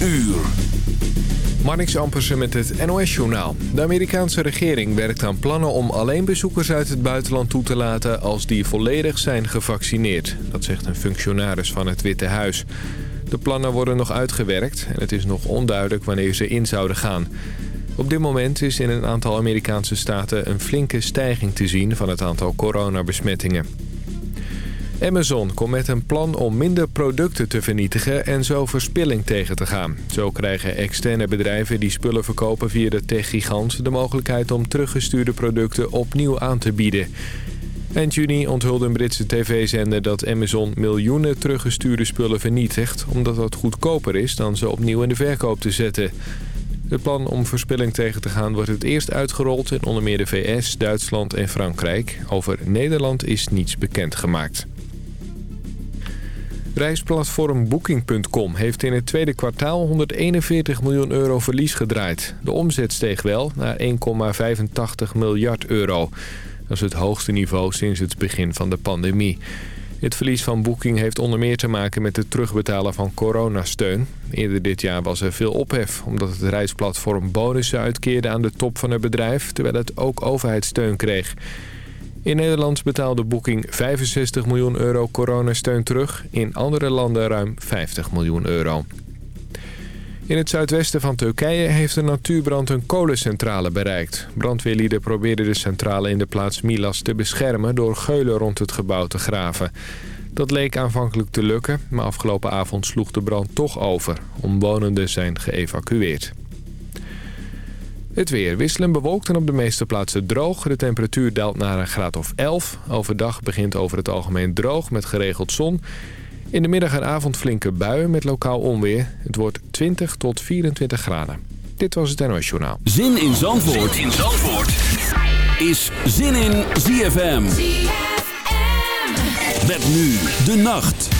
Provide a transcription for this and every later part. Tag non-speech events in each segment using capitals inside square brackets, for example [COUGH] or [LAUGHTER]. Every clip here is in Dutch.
uur. Marnix Ampersen met het NOS-journaal. De Amerikaanse regering werkt aan plannen om alleen bezoekers uit het buitenland toe te laten... als die volledig zijn gevaccineerd. Dat zegt een functionaris van het Witte Huis. De plannen worden nog uitgewerkt en het is nog onduidelijk wanneer ze in zouden gaan. Op dit moment is in een aantal Amerikaanse staten een flinke stijging te zien van het aantal coronabesmettingen. Amazon komt met een plan om minder producten te vernietigen en zo verspilling tegen te gaan. Zo krijgen externe bedrijven die spullen verkopen via de techgigant de mogelijkheid om teruggestuurde producten opnieuw aan te bieden. Eind juni onthulde een Britse tv-zender dat Amazon miljoenen teruggestuurde spullen vernietigt... omdat dat goedkoper is dan ze opnieuw in de verkoop te zetten. Het plan om verspilling tegen te gaan wordt het eerst uitgerold in onder meer de VS, Duitsland en Frankrijk. Over Nederland is niets bekendgemaakt. Reisplatform Booking.com heeft in het tweede kwartaal 141 miljoen euro verlies gedraaid. De omzet steeg wel naar 1,85 miljard euro. Dat is het hoogste niveau sinds het begin van de pandemie. Het verlies van Booking heeft onder meer te maken met het terugbetalen van coronasteun. Eerder dit jaar was er veel ophef omdat het reisplatform bonussen uitkeerde aan de top van het bedrijf... terwijl het ook overheidssteun kreeg. In Nederland betaalde Booking 65 miljoen euro coronasteun terug. In andere landen ruim 50 miljoen euro. In het zuidwesten van Turkije heeft een natuurbrand een kolencentrale bereikt. Brandweerlieden probeerden de centrale in de plaats Milas te beschermen... door geulen rond het gebouw te graven. Dat leek aanvankelijk te lukken, maar afgelopen avond sloeg de brand toch over. Omwonenden zijn geëvacueerd. Het weer wisselen bewolkt en op de meeste plaatsen droog. De temperatuur daalt naar een graad of 11. Overdag begint over het algemeen droog met geregeld zon. In de middag en avond flinke buien met lokaal onweer. Het wordt 20 tot 24 graden. Dit was het NOS Journaal. Zin in Zandvoort, zin in Zandvoort. is Zin in ZFM. ZFM. Met nu de nacht.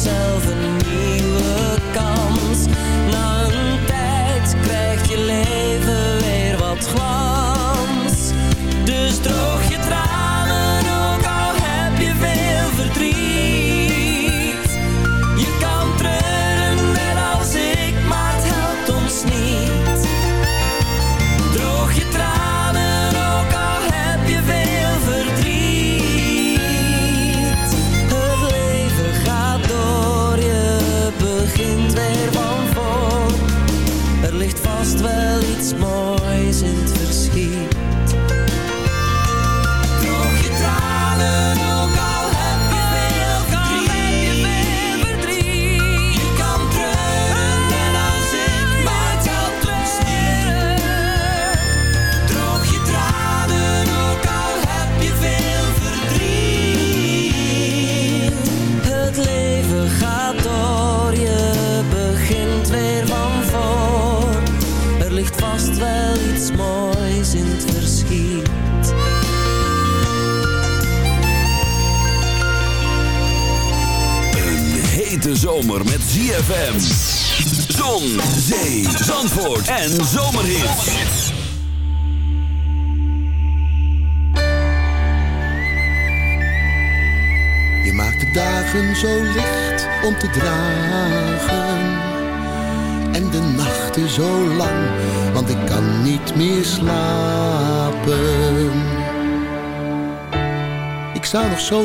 myself and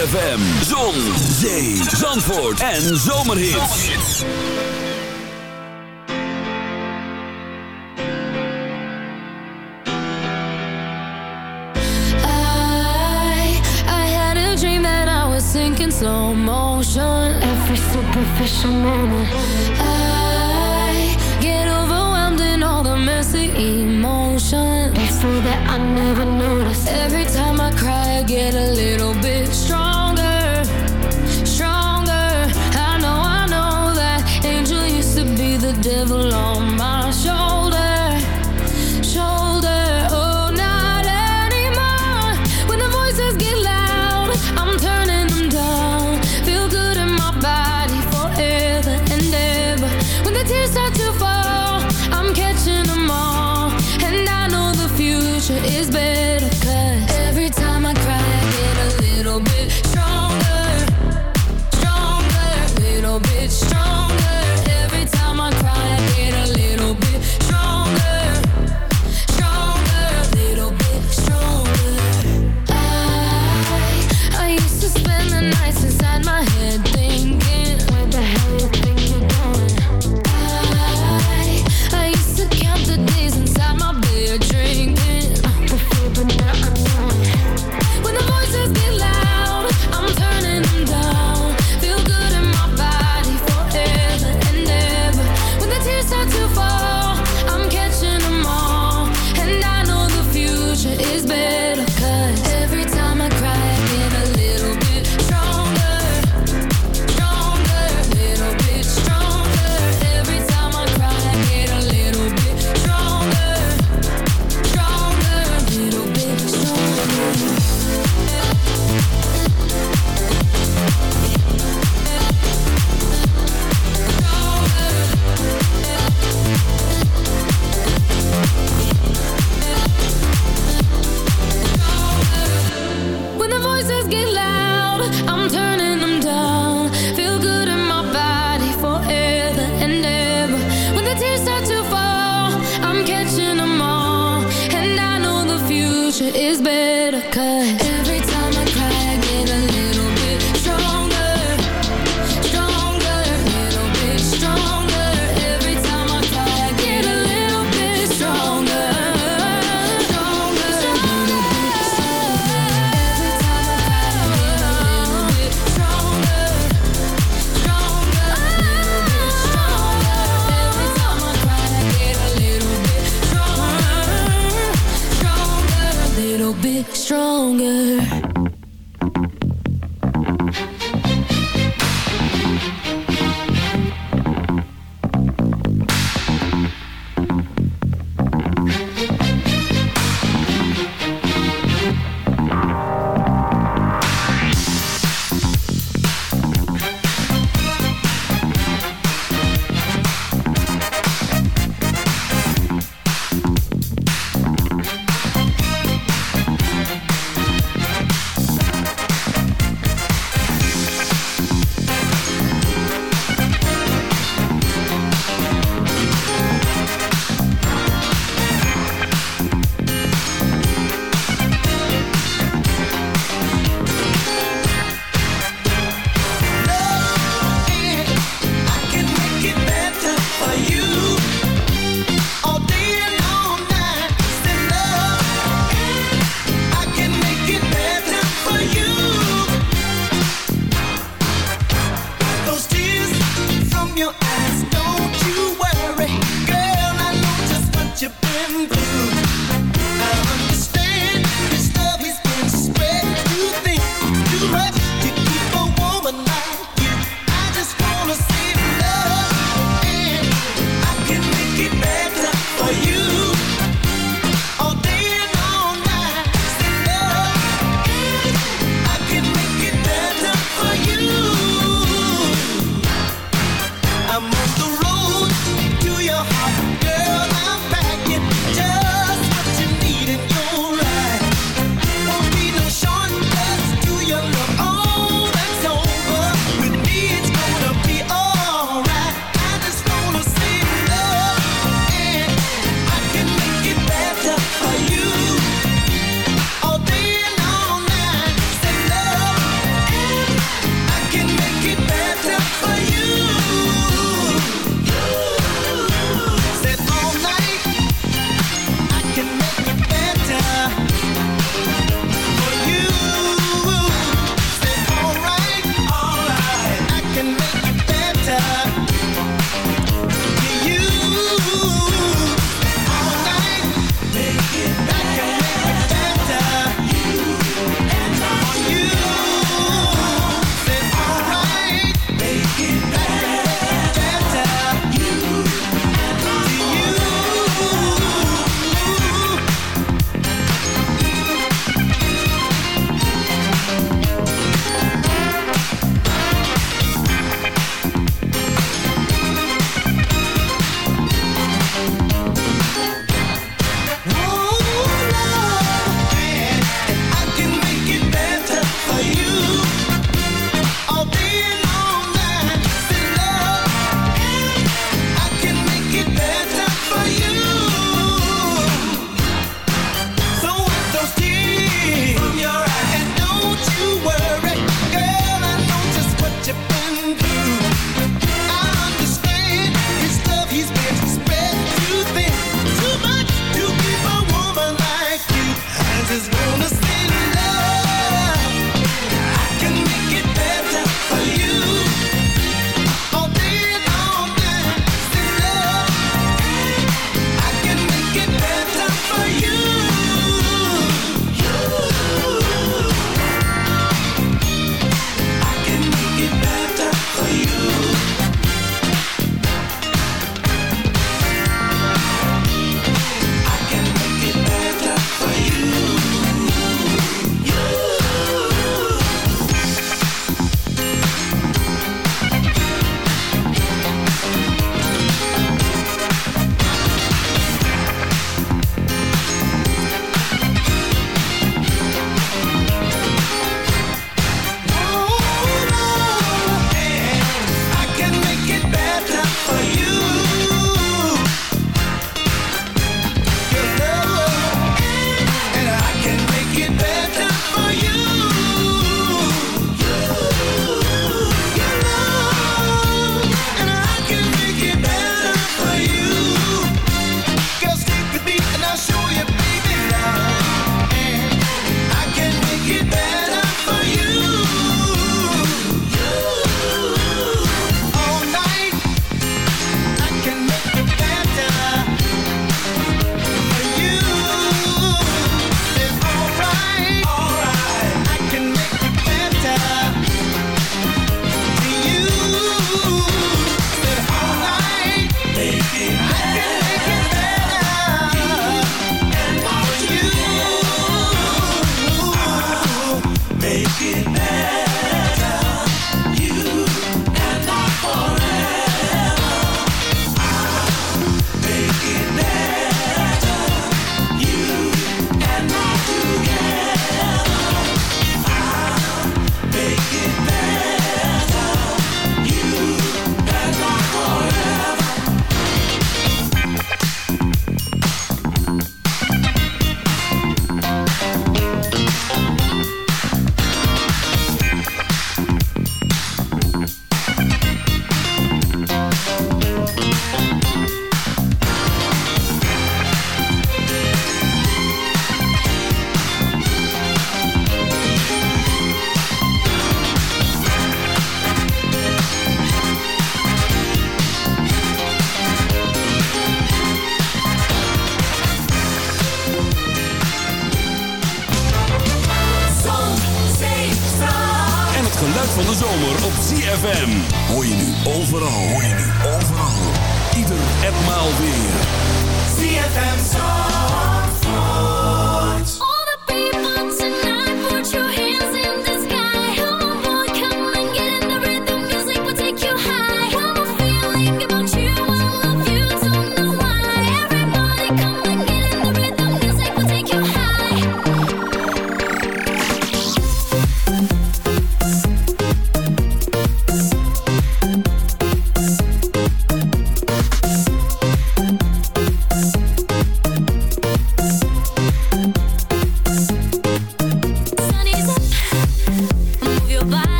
ZFM, Zon, Zee, Zandvoort en Zomerhits. I, I had a dream that I was sinking slow motion. Every superficial moment.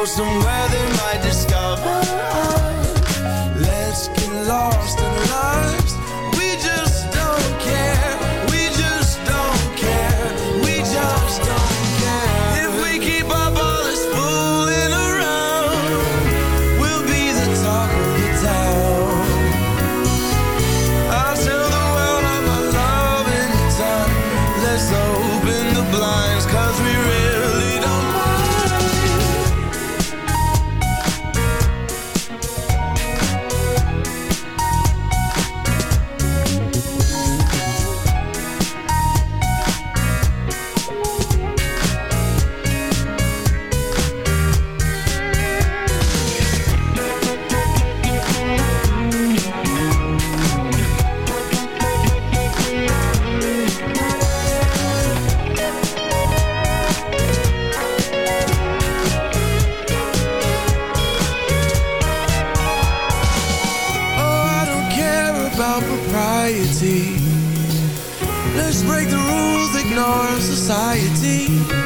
go somewhere. You.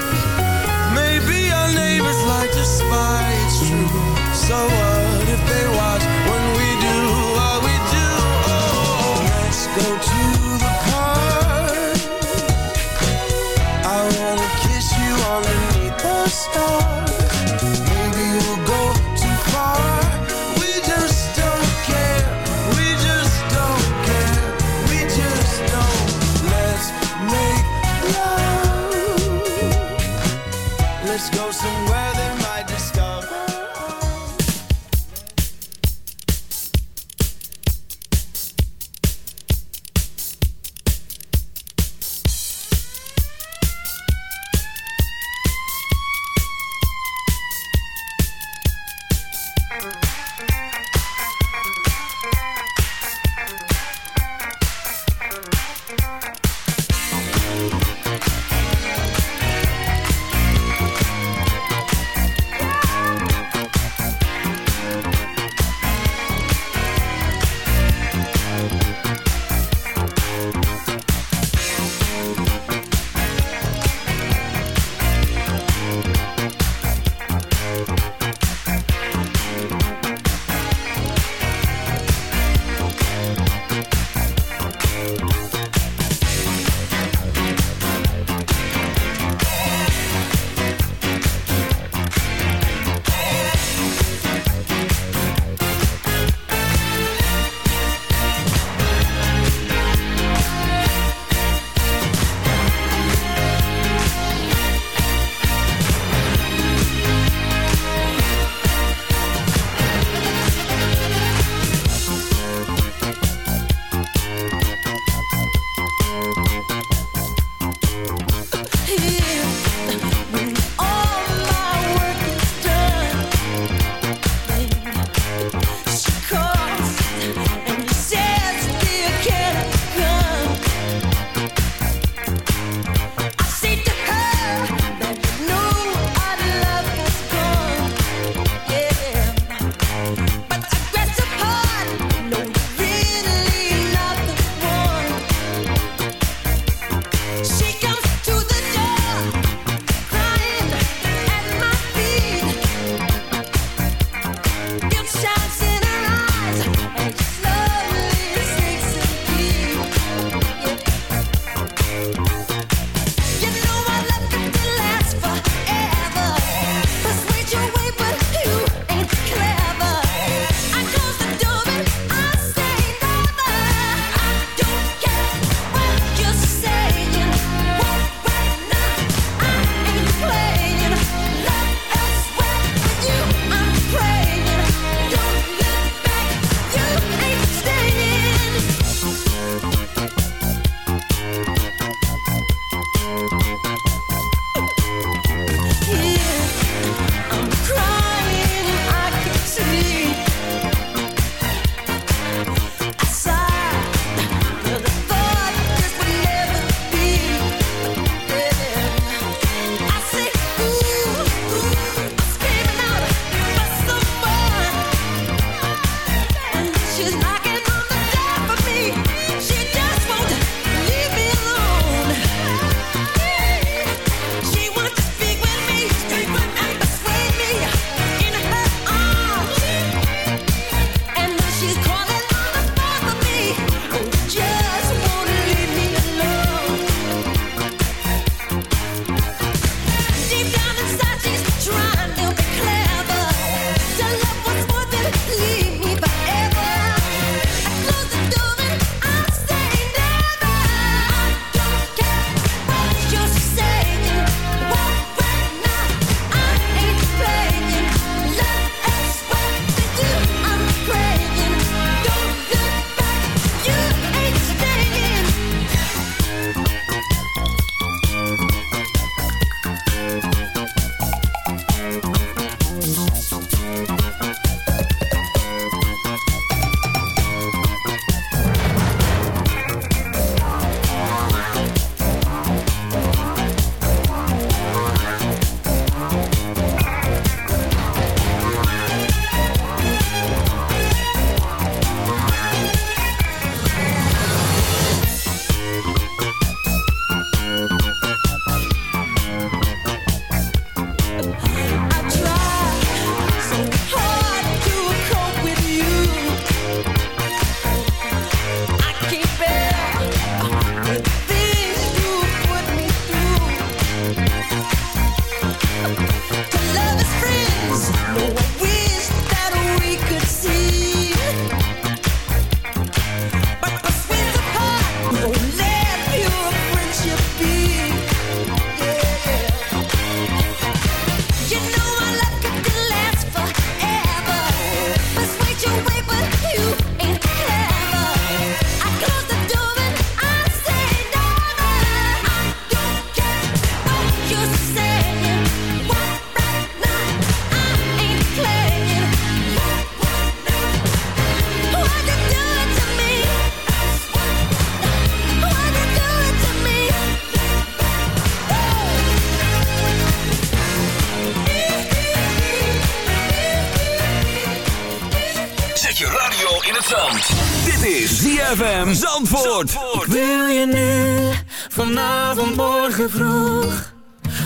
Zandvoort. Ik wil je nu, vanavond, morgen vroeg.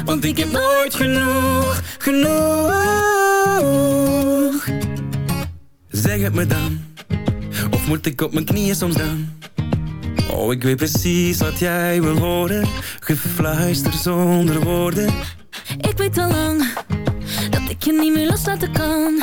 Want ik heb nooit genoeg, genoeg. Zeg het me dan, of moet ik op mijn knieën soms dan? Oh, ik weet precies wat jij wil horen. Gefluister zonder woorden. Ik weet al lang dat ik je niet meer loslaten kan.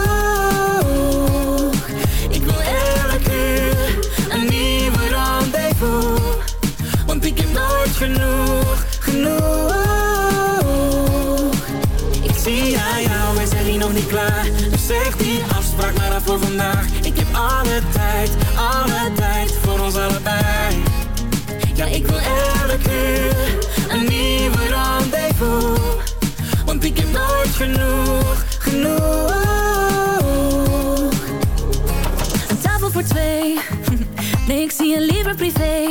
Genoeg, genoeg. Ik zie aan jou, we zijn hier nog niet klaar. Dus zeg die afspraak maar af voor vandaag. Ik heb alle tijd, alle tijd voor ons allebei. Ja, ik wil elke uur een nieuwe rendezvous. Want ik heb nooit genoeg, genoeg. Een tafel voor twee. [LAUGHS] Nee, ik zie je liever privé.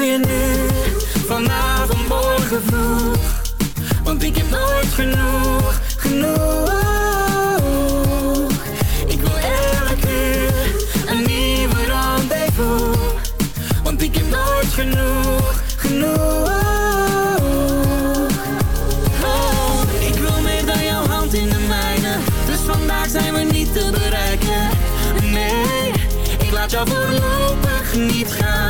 vanavond, morgen vroeg. Want ik heb nooit genoeg, genoeg. Ik wil elke uur een nieuwe rendezvous. Want ik heb nooit genoeg, genoeg. Oh, ik wil meer dan jouw hand in de mijne. Dus vandaag zijn we niet te bereiken. Nee, ik laat jou voorlopig niet gaan.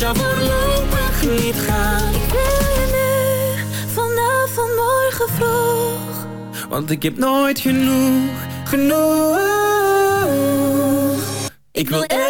Laat jou voorlopig niet gaan. Ik wil je nu, vanavond, morgen vroeg. Want ik heb nooit genoeg, genoeg. Ik wil elke